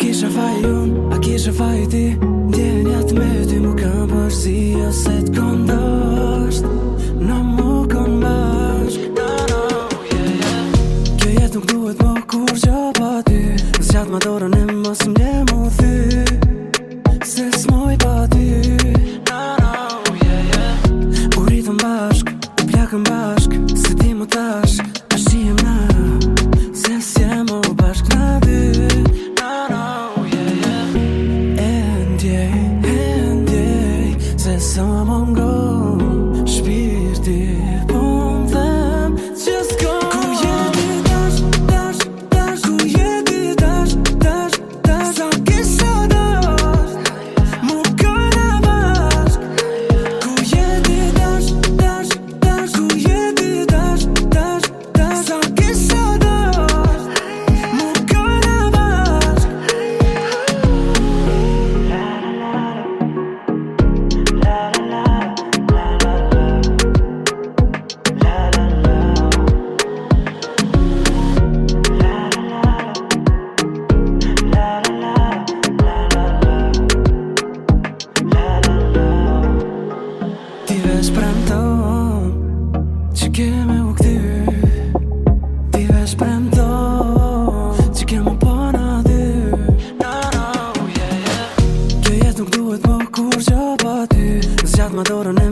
ki që faj unë, a kisha që faj ti Djenjat me ty mu ka përsi Ose të këndasht Në mu kënë bashk yeah, yeah. Kjo jet nuk duhet më kur që pa ty ma dorën e mësë më dhe E së më më ngonë shpirti keme u këty Ti vesh prem të Që keme po në dy no, no, oh, yeah, yeah. Kjo jet nuk duhet më po kur që pa ty Zgjat më dorën e